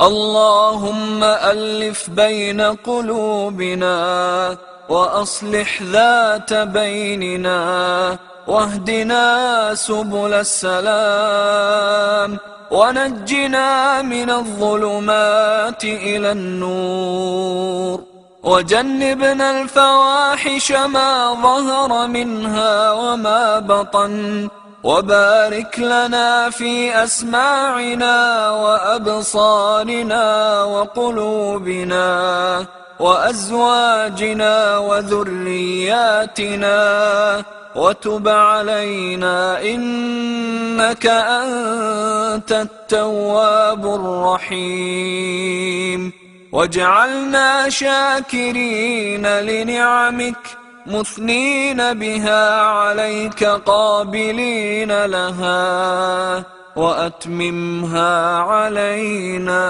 اللهم ألف بين قلوبنا وأصلح ذات بيننا واهدنا سبل السلام ونجنا من الظلمات إلى النور وجنبنا الفواحش ما ظهر منها وما بطن وبارك لنا في أسماعنا وأبصارنا وقلوبنا وأزواجنا وذرياتنا وتب علينا إنك أنت التواب الرحيم. واجعلنا شاكرين لنعمك مثنين بها عليك قابلين لها وأتممها علينا.